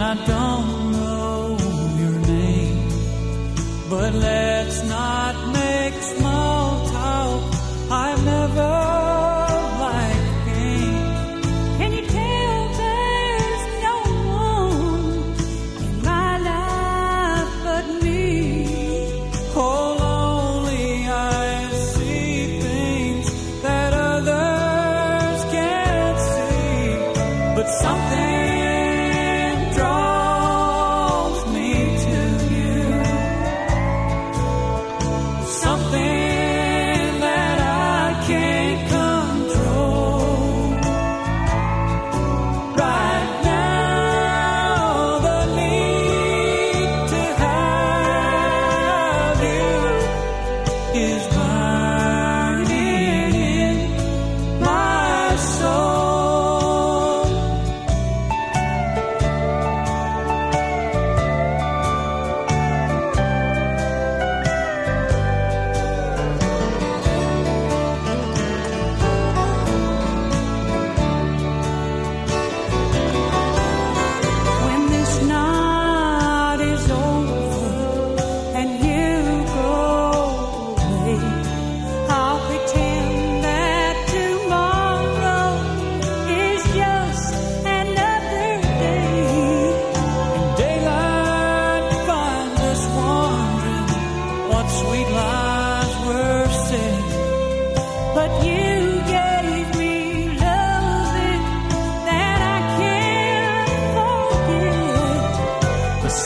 and I don't know your name, but let's not make small talk. I've never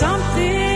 something